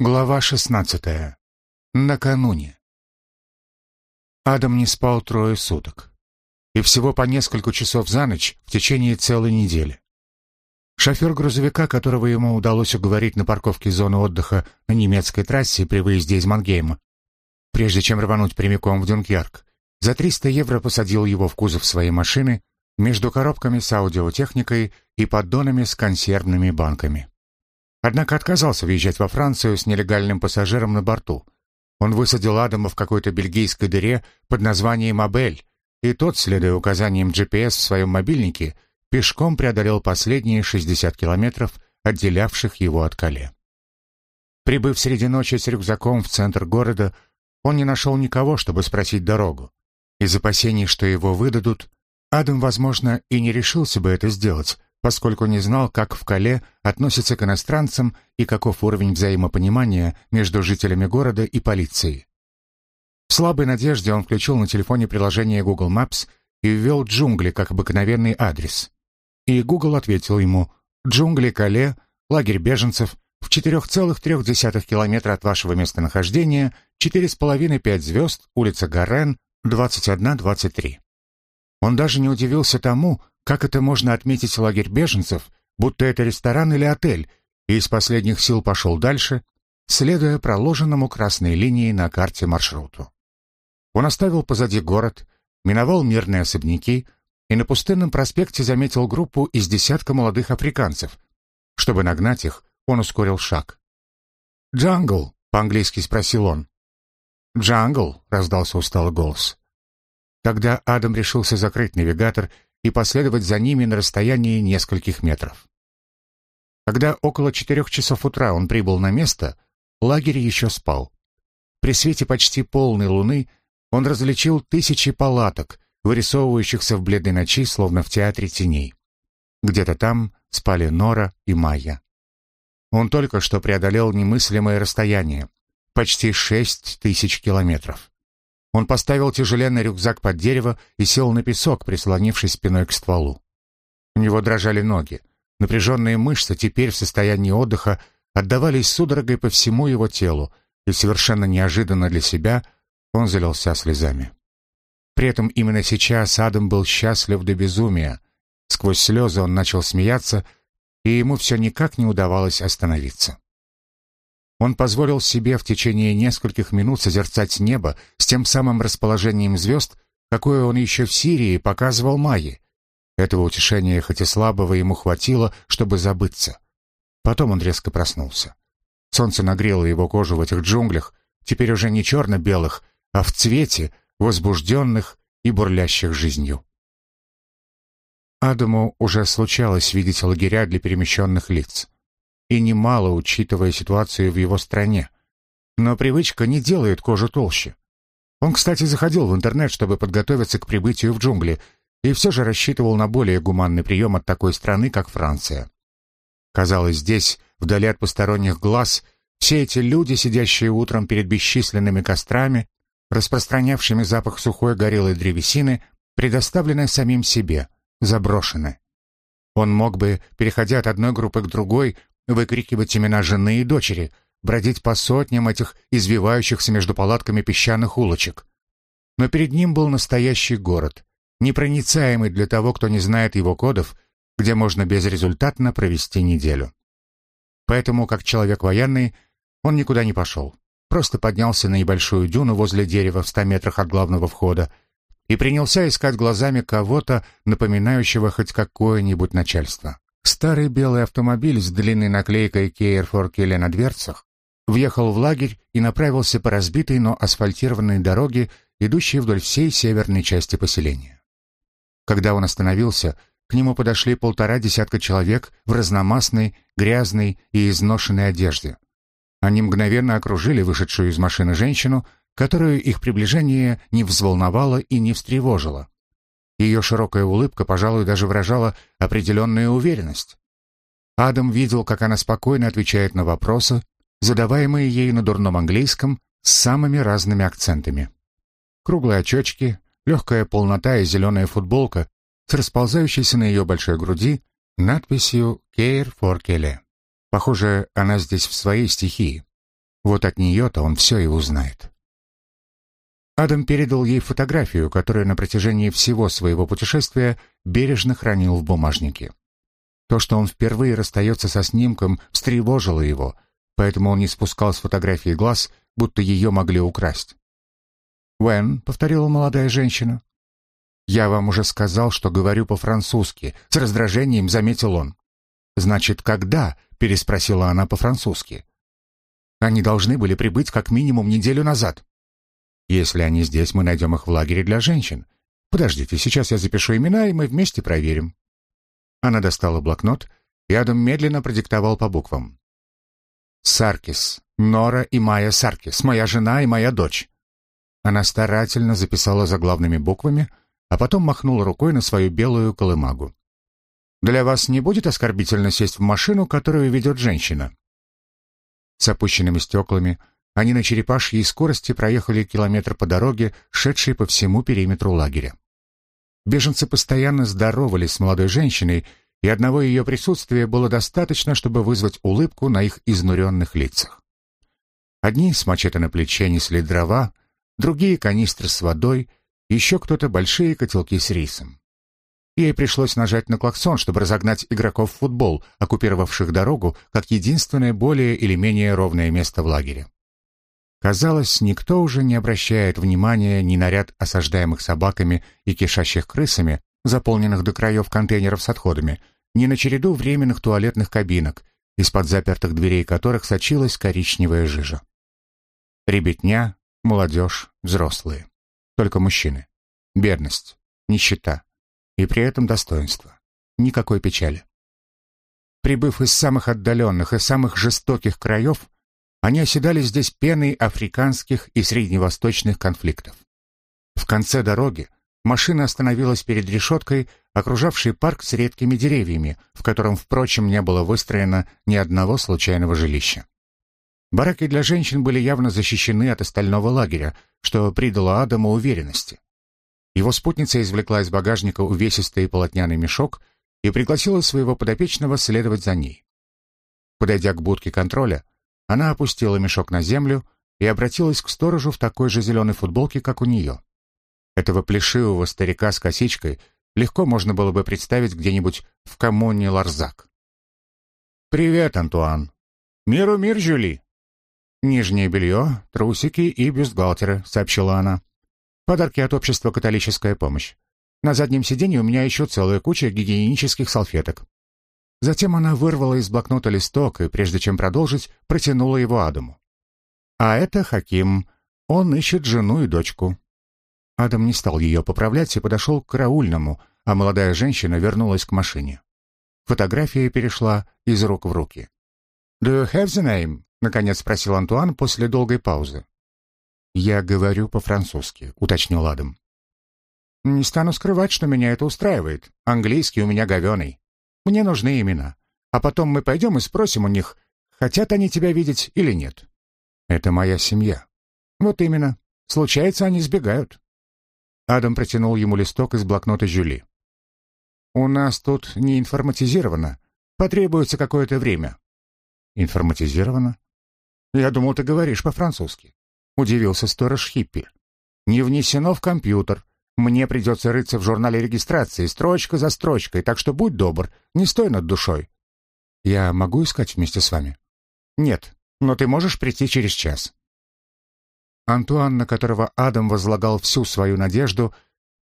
Глава 16. Накануне. Адам не спал трое суток. И всего по несколько часов за ночь в течение целой недели. Шофер грузовика, которого ему удалось уговорить на парковке зоны отдыха на немецкой трассе при выезде из Мангейма, прежде чем рвануть прямиком в Дюнкерк, за 300 евро посадил его в кузов своей машины между коробками с аудиотехникой и поддонами с консервными банками. Однако отказался въезжать во Францию с нелегальным пассажиром на борту. Он высадил Адама в какой-то бельгийской дыре под названием Абель, и тот, следуя указаниям GPS в своем мобильнике, пешком преодолел последние 60 километров, отделявших его от Кале. Прибыв среди ночи с рюкзаком в центр города, он не нашел никого, чтобы спросить дорогу. Из опасений, что его выдадут, Адам, возможно, и не решился бы это сделать, поскольку не знал, как в Кале относятся к иностранцам и каков уровень взаимопонимания между жителями города и полицией. В слабой надежде он включил на телефоне приложение Google Maps и ввел джунгли как обыкновенный адрес. И Google ответил ему «Джунгли Кале, лагерь беженцев, в 4,3 километра от вашего местонахождения, 4,5-5 звезд, улица Гарен, 21-23». Он даже не удивился тому, как это можно отметить лагерь беженцев, будто это ресторан или отель, и из последних сил пошел дальше, следуя проложенному красной линией на карте маршруту. Он оставил позади город, миновал мирные особняки и на пустынном проспекте заметил группу из десятка молодых африканцев. Чтобы нагнать их, он ускорил шаг. «Джангл?» — по-английски спросил он. «Джангл?» — раздался усталый голос. Тогда Адам решился закрыть навигатор и последовать за ними на расстоянии нескольких метров. Когда около четырех часов утра он прибыл на место, лагерь еще спал. При свете почти полной луны он различил тысячи палаток, вырисовывающихся в бледной ночи, словно в театре теней. Где-то там спали Нора и Майя. Он только что преодолел немыслимое расстояние, почти шесть тысяч километров. Он поставил тяжеленный рюкзак под дерево и сел на песок, прислонившись спиной к стволу. У него дрожали ноги. Напряженные мышцы теперь в состоянии отдыха отдавались судорогой по всему его телу, и совершенно неожиданно для себя он залился слезами. При этом именно сейчас Адам был счастлив до безумия. Сквозь слезы он начал смеяться, и ему все никак не удавалось остановиться. Он позволил себе в течение нескольких минут созерцать небо с тем самым расположением звезд, какое он еще в Сирии показывал Майе. Этого утешения, хоть и слабого, ему хватило, чтобы забыться. Потом он резко проснулся. Солнце нагрело его кожу в этих джунглях, теперь уже не черно-белых, а в цвете, возбужденных и бурлящих жизнью. Адаму уже случалось видеть лагеря для перемещенных лиц и немало, учитывая ситуацию в его стране. Но привычка не делает кожу толще. Он, кстати, заходил в интернет, чтобы подготовиться к прибытию в джунгли, и все же рассчитывал на более гуманный прием от такой страны, как Франция. Казалось, здесь, вдали от посторонних глаз, все эти люди, сидящие утром перед бесчисленными кострами, распространявшими запах сухой горелой древесины, предоставлены самим себе, заброшены. Он мог бы, переходя от одной группы к другой, выкрикивать имена жены и дочери, бродить по сотням этих извивающихся между палатками песчаных улочек. Но перед ним был настоящий город, непроницаемый для того, кто не знает его кодов, где можно безрезультатно провести неделю. Поэтому, как человек военный, он никуда не пошел, просто поднялся на небольшую дюну возле дерева в ста метрах от главного входа и принялся искать глазами кого-то, напоминающего хоть какое-нибудь начальство. Старый белый автомобиль с длинной наклейкой «Кейр Форкеле» на дверцах въехал в лагерь и направился по разбитой, но асфальтированной дороге, идущей вдоль всей северной части поселения. Когда он остановился, к нему подошли полтора десятка человек в разномастной, грязной и изношенной одежде. Они мгновенно окружили вышедшую из машины женщину, которую их приближение не взволновало и не встревожило. Ее широкая улыбка, пожалуй, даже выражала определенную уверенность. Адам видел, как она спокойно отвечает на вопросы, задаваемые ей на дурном английском с самыми разными акцентами. Круглые очечки, легкая полнота и зеленая футболка с расползающейся на ее большой груди надписью «Care for Kelly». Похоже, она здесь в своей стихии. Вот от нее-то он все и узнает. Адам передал ей фотографию, которую на протяжении всего своего путешествия бережно хранил в бумажнике. То, что он впервые расстается со снимком, встревожило его, поэтому он не спускал с фотографии глаз, будто ее могли украсть. «Уэн», — повторила молодая женщина. «Я вам уже сказал, что говорю по-французски», — с раздражением заметил он. «Значит, когда?» — переспросила она по-французски. «Они должны были прибыть как минимум неделю назад». Если они здесь, мы найдем их в лагере для женщин. Подождите, сейчас я запишу имена, и мы вместе проверим». Она достала блокнот, и Адам медленно продиктовал по буквам. «Саркис, Нора и Майя Саркис, моя жена и моя дочь». Она старательно записала заглавными буквами, а потом махнула рукой на свою белую колымагу. «Для вас не будет оскорбительно сесть в машину, которую ведет женщина?» С опущенными стеклами – они на черепашьей скорости проехали километр по дороге, шедшей по всему периметру лагеря. Беженцы постоянно здоровались с молодой женщиной, и одного ее присутствия было достаточно, чтобы вызвать улыбку на их изнуренных лицах. Одни с мачете на плече несли дрова, другие — канистры с водой, еще кто-то — большие котелки с рисом. Ей пришлось нажать на клаксон, чтобы разогнать игроков в футбол, оккупировавших дорогу как единственное более или менее ровное место в лагере. Казалось, никто уже не обращает внимания ни на ряд осаждаемых собаками и кишащих крысами, заполненных до краев контейнеров с отходами, ни на череду временных туалетных кабинок, из-под запертых дверей которых сочилась коричневая жижа. Ребятня, молодежь, взрослые. Только мужчины. Бедность, нищета. И при этом достоинство. Никакой печали. Прибыв из самых отдаленных и самых жестоких краев, они оседали здесь пеной африканских и средневосточных конфликтов. В конце дороги машина остановилась перед решеткой, окружавшей парк с редкими деревьями, в котором, впрочем, не было выстроено ни одного случайного жилища. Бараки для женщин были явно защищены от остального лагеря, что придало Адаму уверенности. Его спутница извлекла из багажника увесистый полотняный мешок и пригласила своего подопечного следовать за ней. Подойдя к будке контроля, она опустила мешок на землю и обратилась к сторожу в такой же зеленой футболке, как у нее. Этого плешивого старика с косичкой легко можно было бы представить где-нибудь в коммуне Ларзак. «Привет, Антуан!» «Миру мир, Жюли!» «Нижнее белье, трусики и бюстгальтеры», — сообщила она. «Подарки от общества «Католическая помощь». На заднем сиденье у меня еще целая куча гигиенических салфеток. Затем она вырвала из блокнота листок и, прежде чем продолжить, протянула его Адаму. «А это Хаким. Он ищет жену и дочку». Адам не стал ее поправлять и подошел к караульному, а молодая женщина вернулась к машине. Фотография перешла из рук в руки. «Do you have the name?» — наконец спросил Антуан после долгой паузы. «Я говорю по-французски», — уточнил Адам. «Не стану скрывать, что меня это устраивает. Английский у меня говеный. Мне нужны имена. А потом мы пойдем и спросим у них, хотят они тебя видеть или нет. Это моя семья. Вот именно. Случается, они сбегают. Адам протянул ему листок из блокнота Жюли. «У нас тут не информатизировано. Потребуется какое-то время». «Информатизировано?» «Я думал, ты говоришь по-французски». Удивился сторож Хиппи. «Не внесено в компьютер. Мне придется рыться в журнале регистрации, строчка за строчкой, так что будь добр, не стой над душой. Я могу искать вместе с вами? Нет, но ты можешь прийти через час. Антуан, на которого Адам возлагал всю свою надежду,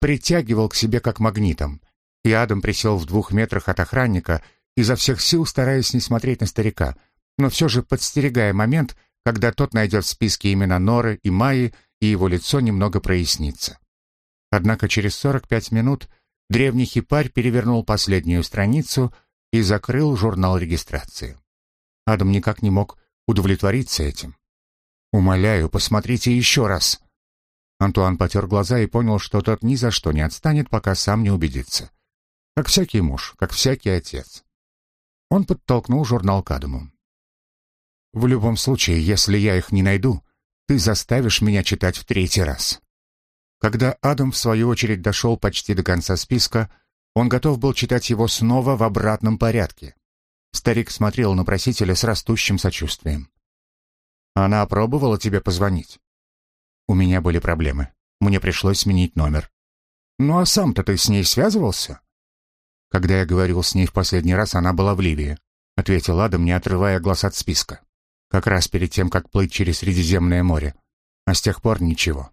притягивал к себе как магнитом, и Адам присел в двух метрах от охранника, изо всех сил стараясь не смотреть на старика, но все же подстерегая момент, когда тот найдет в списке имена Норы и Майи, и его лицо немного прояснится. Однако через 45 минут древний хипарь перевернул последнюю страницу и закрыл журнал регистрации. Адам никак не мог удовлетвориться этим. «Умоляю, посмотрите еще раз!» Антуан потер глаза и понял, что тот ни за что не отстанет, пока сам не убедится. Как всякий муж, как всякий отец. Он подтолкнул журнал к Адаму. «В любом случае, если я их не найду, ты заставишь меня читать в третий раз». Когда Адам, в свою очередь, дошел почти до конца списка, он готов был читать его снова в обратном порядке. Старик смотрел на просителя с растущим сочувствием. Она пробовала тебе позвонить? У меня были проблемы. Мне пришлось сменить номер. Ну а сам-то ты с ней связывался? Когда я говорил с ней в последний раз, она была в Ливии, ответил Адам, не отрывая глаз от списка. Как раз перед тем, как плыть через Средиземное море. А с тех пор ничего.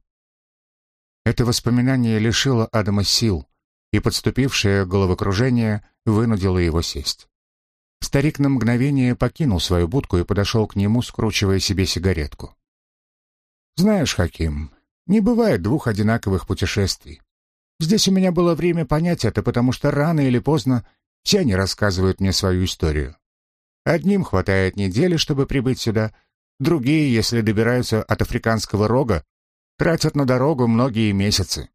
Это воспоминание лишило Адама сил, и подступившее головокружение вынудило его сесть. Старик на мгновение покинул свою будку и подошел к нему, скручивая себе сигаретку. «Знаешь, Хаким, не бывает двух одинаковых путешествий. Здесь у меня было время понять это, потому что рано или поздно все они рассказывают мне свою историю. Одним хватает недели, чтобы прибыть сюда, другие, если добираются от африканского рога, тратят на дорогу многие месяцы.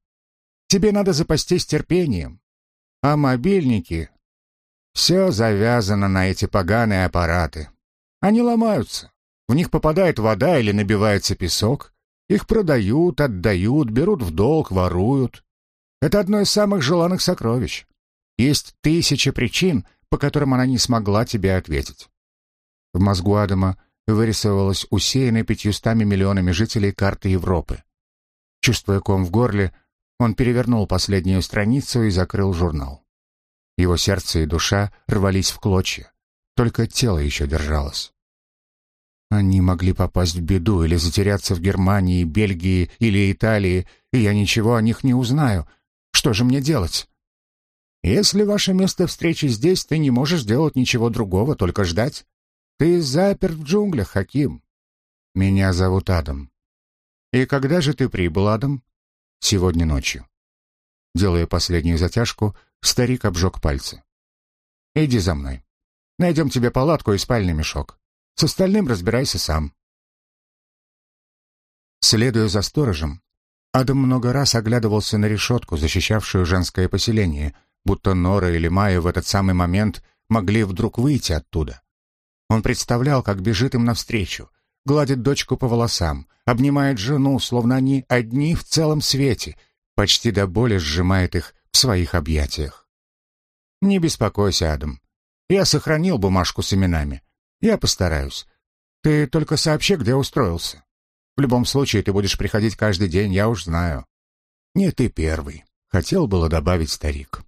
Тебе надо запастись терпением. А мобильники... Все завязано на эти поганые аппараты. Они ломаются. В них попадает вода или набивается песок. Их продают, отдают, берут в долг, воруют. Это одно из самых желанных сокровищ. Есть тысячи причин, по которым она не смогла тебе ответить. В мозгу Адама вырисовывалась усеянная пятьюстами миллионами жителей карта Европы. Чувствуя ком в горле, он перевернул последнюю страницу и закрыл журнал. Его сердце и душа рвались в клочья, только тело еще держалось. Они могли попасть в беду или затеряться в Германии, Бельгии или Италии, и я ничего о них не узнаю. Что же мне делать? Если ваше место встречи здесь, ты не можешь сделать ничего другого, только ждать. Ты заперт в джунглях, Хаким. Меня зовут Адам. И когда же ты прибыл, Адам? Сегодня ночью. Делая последнюю затяжку, старик обжег пальцы. Иди за мной. Найдем тебе палатку и спальный мешок. С остальным разбирайся сам. Следуя за сторожем, Адам много раз оглядывался на решетку, защищавшую женское поселение, будто Нора или Майя в этот самый момент могли вдруг выйти оттуда. Он представлял, как бежит им навстречу, гладит дочку по волосам, обнимает жену, словно они одни в целом свете, почти до боли сжимает их в своих объятиях. «Не беспокойся, Адам. Я сохранил бумажку с именами. Я постараюсь. Ты только сообщи, где устроился. В любом случае, ты будешь приходить каждый день, я уж знаю. Не ты первый, хотел было добавить старик.